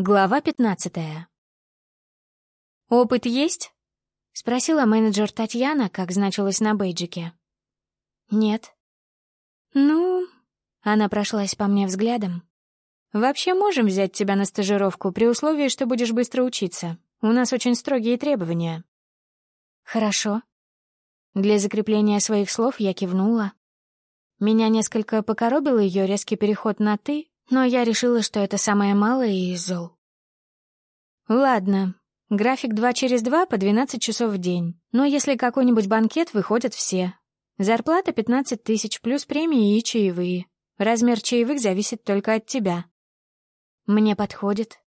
Глава пятнадцатая. «Опыт есть?» — спросила менеджер Татьяна, как значилось на бейджике. «Нет». «Ну...» — она прошлась по мне взглядом. «Вообще можем взять тебя на стажировку при условии, что будешь быстро учиться. У нас очень строгие требования». «Хорошо». Для закрепления своих слов я кивнула. Меня несколько покоробил ее резкий переход на «ты», но я решила, что это самое малое из зол. Ладно, график два через два по 12 часов в день. Но если какой-нибудь банкет, выходят все. Зарплата 15 тысяч плюс премии и чаевые. Размер чаевых зависит только от тебя. Мне подходит.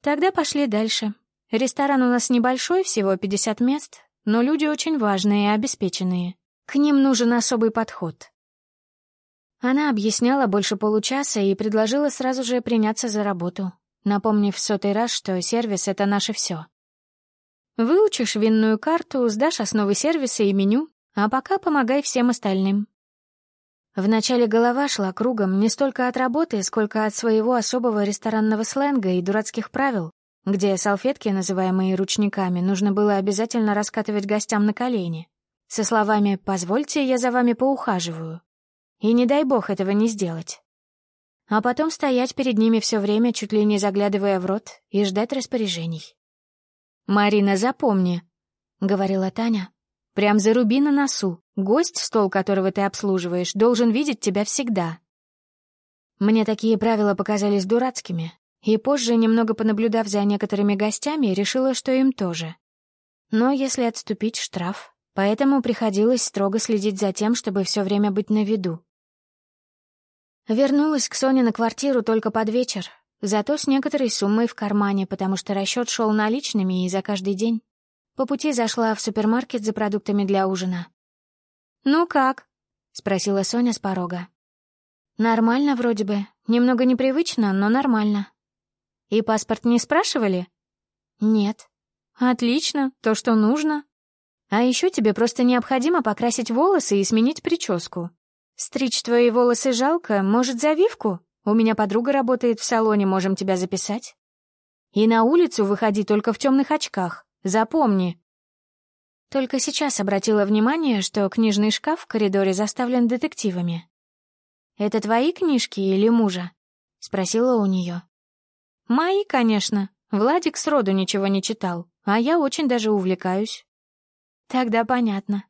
Тогда пошли дальше. Ресторан у нас небольшой, всего 50 мест, но люди очень важные и обеспеченные. К ним нужен особый подход. Она объясняла больше получаса и предложила сразу же приняться за работу, напомнив в сотый раз, что сервис — это наше все. Выучишь винную карту, сдашь основы сервиса и меню, а пока помогай всем остальным. Вначале голова шла кругом не столько от работы, сколько от своего особого ресторанного сленга и дурацких правил, где салфетки, называемые ручниками, нужно было обязательно раскатывать гостям на колени, со словами «позвольте, я за вами поухаживаю». И не дай бог этого не сделать. А потом стоять перед ними все время, чуть ли не заглядывая в рот, и ждать распоряжений. «Марина, запомни», — говорила Таня, — «прям заруби на носу. Гость, стол которого ты обслуживаешь, должен видеть тебя всегда». Мне такие правила показались дурацкими, и позже, немного понаблюдав за некоторыми гостями, решила, что им тоже. Но если отступить, штраф. Поэтому приходилось строго следить за тем, чтобы все время быть на виду. Вернулась к Соне на квартиру только под вечер, зато с некоторой суммой в кармане, потому что расчет шел наличными и за каждый день. По пути зашла в супермаркет за продуктами для ужина. «Ну как?» — спросила Соня с порога. «Нормально вроде бы. Немного непривычно, но нормально». «И паспорт не спрашивали?» «Нет». «Отлично, то, что нужно. А еще тебе просто необходимо покрасить волосы и сменить прическу. «Стричь твои волосы жалко, может, завивку? У меня подруга работает в салоне, можем тебя записать. И на улицу выходи только в темных очках, запомни». Только сейчас обратила внимание, что книжный шкаф в коридоре заставлен детективами. «Это твои книжки или мужа?» — спросила у нее. «Мои, конечно. Владик сроду ничего не читал, а я очень даже увлекаюсь». «Тогда понятно».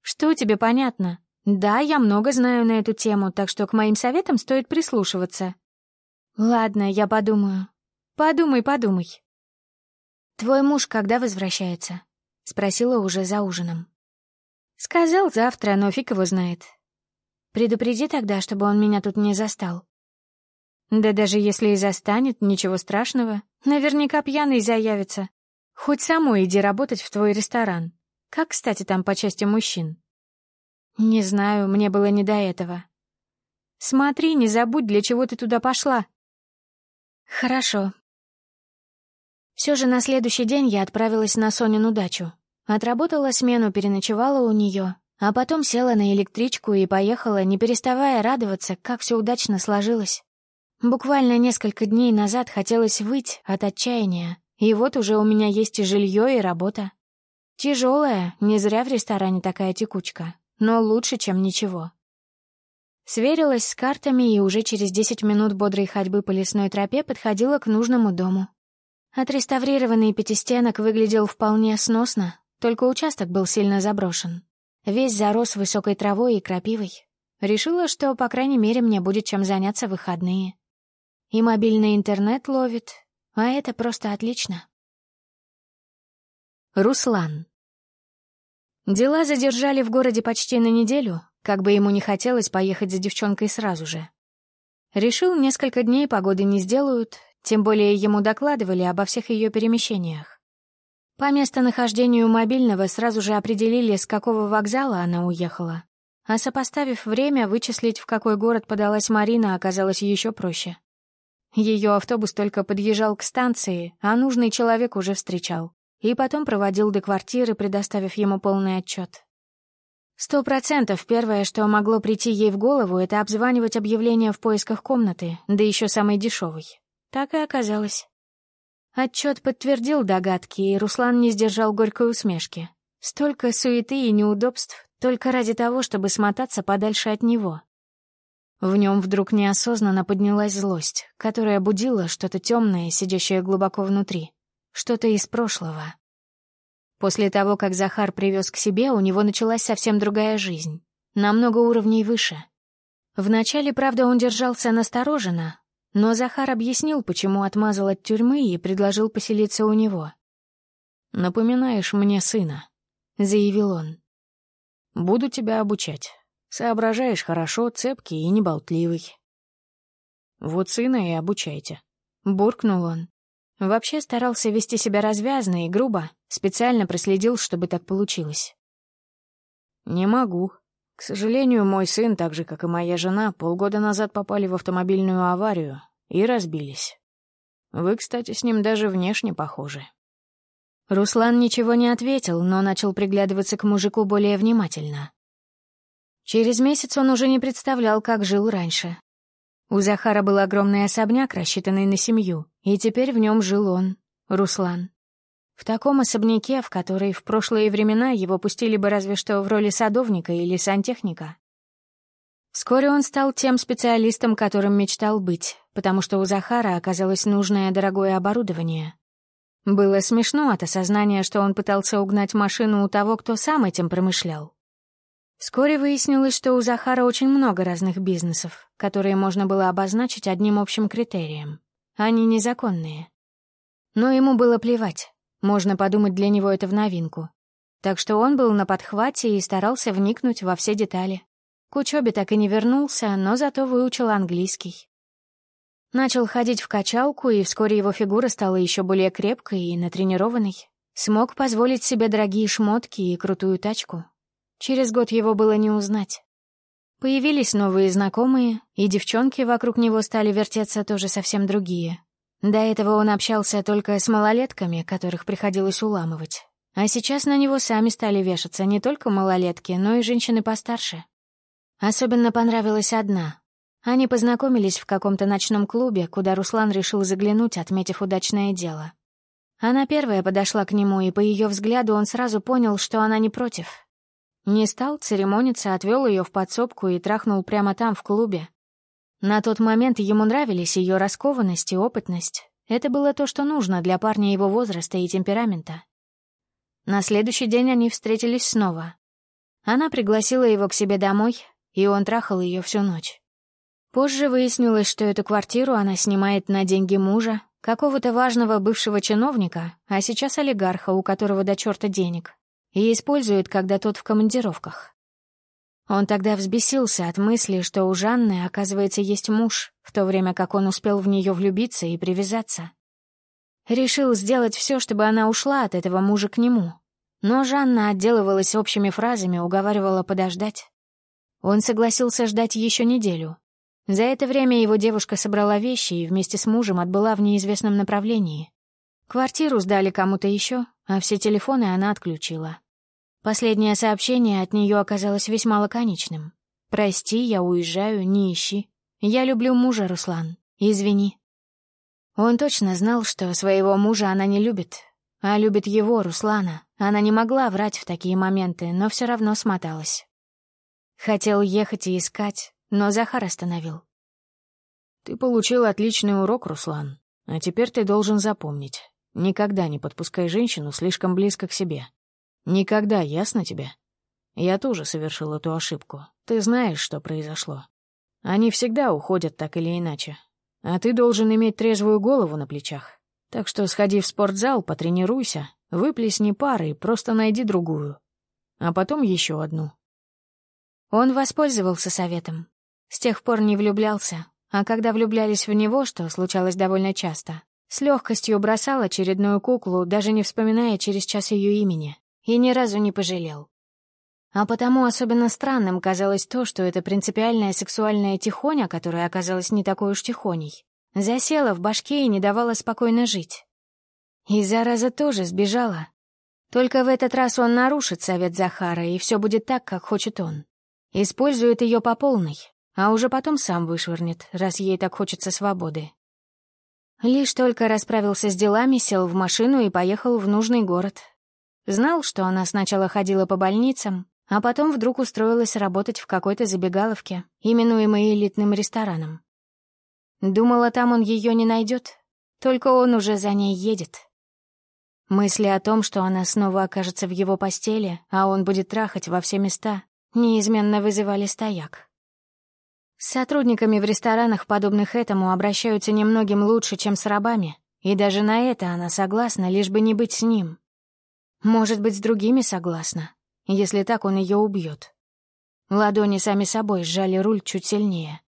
«Что тебе понятно?» Да, я много знаю на эту тему, так что к моим советам стоит прислушиваться. Ладно, я подумаю. Подумай, подумай. Твой муж когда возвращается? Спросила уже за ужином. Сказал завтра, но фиг его знает. Предупреди тогда, чтобы он меня тут не застал. Да даже если и застанет, ничего страшного. Наверняка пьяный заявится. Хоть самой иди работать в твой ресторан. Как, кстати, там по части мужчин? «Не знаю, мне было не до этого». «Смотри, не забудь, для чего ты туда пошла». «Хорошо». Все же на следующий день я отправилась на Сонину дачу. Отработала смену, переночевала у нее, а потом села на электричку и поехала, не переставая радоваться, как все удачно сложилось. Буквально несколько дней назад хотелось выть от отчаяния, и вот уже у меня есть и жилье, и работа. Тяжелая, не зря в ресторане такая текучка но лучше, чем ничего. Сверилась с картами и уже через 10 минут бодрой ходьбы по лесной тропе подходила к нужному дому. Отреставрированный пятистенок выглядел вполне сносно, только участок был сильно заброшен. Весь зарос высокой травой и крапивой. Решила, что, по крайней мере, мне будет чем заняться в выходные. И мобильный интернет ловит, а это просто отлично. Руслан. Дела задержали в городе почти на неделю, как бы ему не хотелось поехать за девчонкой сразу же. Решил, несколько дней погоды не сделают, тем более ему докладывали обо всех ее перемещениях. По местонахождению мобильного сразу же определили, с какого вокзала она уехала. А сопоставив время, вычислить, в какой город подалась Марина, оказалось еще проще. Ее автобус только подъезжал к станции, а нужный человек уже встречал и потом проводил до квартиры, предоставив ему полный отчет. Сто процентов первое, что могло прийти ей в голову, это обзванивать объявления в поисках комнаты, да еще самой дешевой. Так и оказалось. Отчет подтвердил догадки, и Руслан не сдержал горькой усмешки. Столько суеты и неудобств только ради того, чтобы смотаться подальше от него. В нем вдруг неосознанно поднялась злость, которая будила что-то темное, сидящее глубоко внутри, что-то из прошлого. После того, как Захар привез к себе, у него началась совсем другая жизнь, намного уровней выше. Вначале, правда, он держался настороженно, но Захар объяснил, почему отмазал от тюрьмы и предложил поселиться у него. «Напоминаешь мне сына», — заявил он. «Буду тебя обучать. Соображаешь хорошо, цепкий и неболтливый». «Вот сына и обучайте», — буркнул он. Вообще старался вести себя развязно и грубо, специально проследил, чтобы так получилось. «Не могу. К сожалению, мой сын, так же, как и моя жена, полгода назад попали в автомобильную аварию и разбились. Вы, кстати, с ним даже внешне похожи». Руслан ничего не ответил, но начал приглядываться к мужику более внимательно. Через месяц он уже не представлял, как жил раньше, у Захара был огромный особняк, рассчитанный на семью, и теперь в нем жил он, Руслан. В таком особняке, в который в прошлые времена его пустили бы разве что в роли садовника или сантехника. Вскоре он стал тем специалистом, которым мечтал быть, потому что у Захара оказалось нужное дорогое оборудование. Было смешно от осознания, что он пытался угнать машину у того, кто сам этим промышлял. Вскоре выяснилось, что у Захара очень много разных бизнесов, которые можно было обозначить одним общим критерием. Они незаконные. Но ему было плевать. Можно подумать, для него это в новинку. Так что он был на подхвате и старался вникнуть во все детали. К учебе так и не вернулся, но зато выучил английский. Начал ходить в качалку, и вскоре его фигура стала еще более крепкой и натренированной. Смог позволить себе дорогие шмотки и крутую тачку, Через год его было не узнать. Появились новые знакомые, и девчонки вокруг него стали вертеться тоже совсем другие. До этого он общался только с малолетками, которых приходилось уламывать. А сейчас на него сами стали вешаться не только малолетки, но и женщины постарше. Особенно понравилась одна. Они познакомились в каком-то ночном клубе, куда Руслан решил заглянуть, отметив удачное дело. Она первая подошла к нему, и по ее взгляду он сразу понял, что она не против, не стал церемониться, отвел ее в подсобку и трахнул прямо там, в клубе. На тот момент ему нравились ее раскованность и опытность. Это было то, что нужно для парня его возраста и темперамента. На следующий день они встретились снова. Она пригласила его к себе домой, и он трахал ее всю ночь. Позже выяснилось, что эту квартиру она снимает на деньги мужа, какого-то важного бывшего чиновника, а сейчас олигарха, у которого до черта денег и использует, когда тот в командировках. Он тогда взбесился от мысли, что у Жанны, оказывается, есть муж, в то время как он успел в нее влюбиться и привязаться. Решил сделать все, чтобы она ушла от этого мужа к нему. Но Жанна отделывалась общими фразами, уговаривала подождать. Он согласился ждать еще неделю. За это время его девушка собрала вещи и вместе с мужем отбыла в неизвестном направлении. Квартиру сдали кому-то еще, а все телефоны она отключила. Последнее сообщение от нее оказалось весьма лаконичным. «Прости, я уезжаю, не ищи. Я люблю мужа, Руслан. Извини». Он точно знал, что своего мужа она не любит, а любит его, Руслана. Она не могла врать в такие моменты, но все равно смоталась. Хотел ехать и искать, но Захар остановил. «Ты получил отличный урок, Руслан, а теперь ты должен запомнить. Никогда не подпускай женщину слишком близко к себе. Никогда, ясно тебе? Я тоже совершил эту ошибку. Ты знаешь, что произошло. Они всегда уходят так или иначе. А ты должен иметь трезвую голову на плечах. Так что сходи в спортзал, потренируйся, выплесни пары и просто найди другую. А потом еще одну. Он воспользовался советом. С тех пор не влюблялся, а когда влюблялись в него, что случалось довольно часто, с легкостью бросал очередную куклу, даже не вспоминая через час ее имени, и ни разу не пожалел. А потому особенно странным казалось то, что эта принципиальная сексуальная тихоня, которая оказалась не такой уж тихоней, засела в башке и не давала спокойно жить. И зараза тоже сбежала. Только в этот раз он нарушит совет Захара, и все будет так, как хочет он. Использует ее по полной, а уже потом сам вышвырнет, раз ей так хочется свободы. Лишь только расправился с делами, сел в машину и поехал в нужный город. Знал, что она сначала ходила по больницам, а потом вдруг устроилась работать в какой-то забегаловке, именуемой элитным рестораном. Думала, там он ее не найдет, только он уже за ней едет. Мысли о том, что она снова окажется в его постели, а он будет трахать во все места, неизменно вызывали стояк. С сотрудниками в ресторанах, подобных этому, обращаются немногим лучше, чем с рабами, и даже на это она согласна, лишь бы не быть с ним. Может быть, с другими согласна, если так он ее убьет. Ладони сами собой сжали руль чуть сильнее.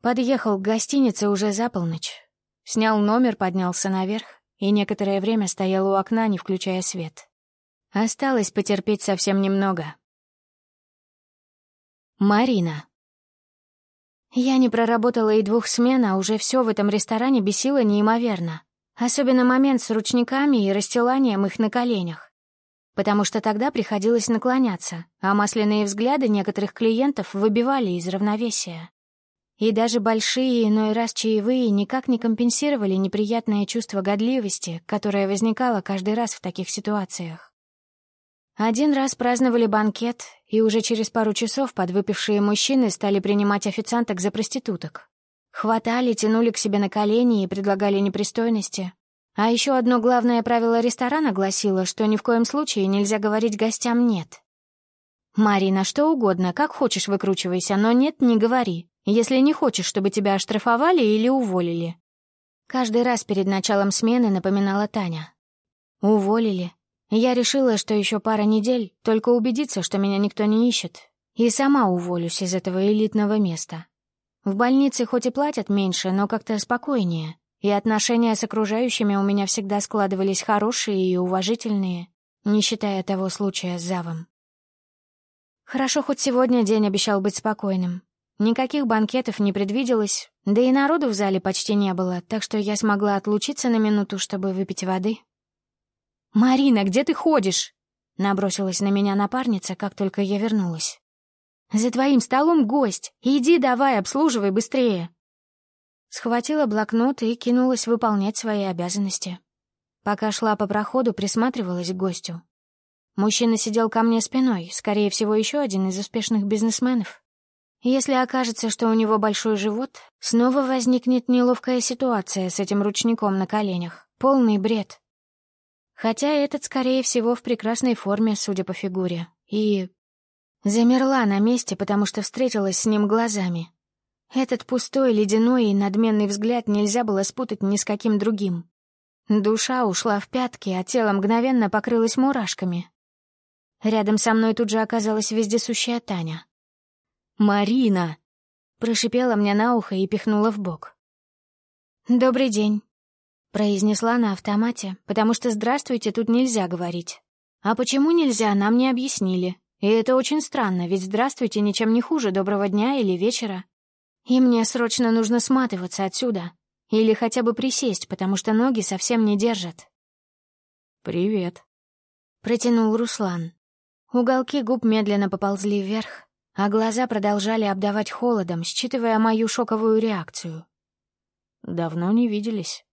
Подъехал к гостинице уже за полночь. Снял номер, поднялся наверх и некоторое время стоял у окна, не включая свет. Осталось потерпеть совсем немного. Марина. Я не проработала и двух смен, а уже все в этом ресторане бесило неимоверно. Особенно момент с ручниками и расстиланием их на коленях. Потому что тогда приходилось наклоняться, а масляные взгляды некоторых клиентов выбивали из равновесия. И даже большие иной раз чаевые никак не компенсировали неприятное чувство годливости, которое возникало каждый раз в таких ситуациях. Один раз праздновали банкет, и уже через пару часов подвыпившие мужчины стали принимать официанток за проституток. Хватали, тянули к себе на колени и предлагали непристойности. А еще одно главное правило ресторана гласило, что ни в коем случае нельзя говорить гостям «нет». «Марина, что угодно, как хочешь выкручивайся, но нет, не говори, если не хочешь, чтобы тебя оштрафовали или уволили». Каждый раз перед началом смены напоминала Таня. «Уволили, я решила, что еще пара недель, только убедиться, что меня никто не ищет, и сама уволюсь из этого элитного места. В больнице хоть и платят меньше, но как-то спокойнее, и отношения с окружающими у меня всегда складывались хорошие и уважительные, не считая того случая с Завом. Хорошо, хоть сегодня день обещал быть спокойным. Никаких банкетов не предвиделось, да и народу в зале почти не было, так что я смогла отлучиться на минуту, чтобы выпить воды «Марина, где ты ходишь?» Набросилась на меня напарница, как только я вернулась. «За твоим столом гость. Иди давай, обслуживай быстрее». Схватила блокнот и кинулась выполнять свои обязанности. Пока шла по проходу, присматривалась к гостю. Мужчина сидел ко мне спиной, скорее всего, еще один из успешных бизнесменов. Если окажется, что у него большой живот, снова возникнет неловкая ситуация с этим ручником на коленях. Полный бред. Хотя этот, скорее всего, в прекрасной форме, судя по фигуре. И... Замерла на месте, потому что встретилась с ним глазами. Этот пустой, ледяной и надменный взгляд нельзя было спутать ни с каким другим. Душа ушла в пятки, а тело мгновенно покрылось мурашками. Рядом со мной тут же оказалась вездесущая Таня. «Марина!» — прошипела мне на ухо и пихнула в бок. «Добрый день», Произнесла на автомате, потому что «здравствуйте» тут нельзя говорить. А почему нельзя, нам не объяснили. И это очень странно, ведь «здравствуйте» ничем не хуже доброго дня или вечера. И мне срочно нужно сматываться отсюда. Или хотя бы присесть, потому что ноги совсем не держат. «Привет», — протянул Руслан. Уголки губ медленно поползли вверх, а глаза продолжали обдавать холодом, считывая мою шоковую реакцию. «Давно не виделись».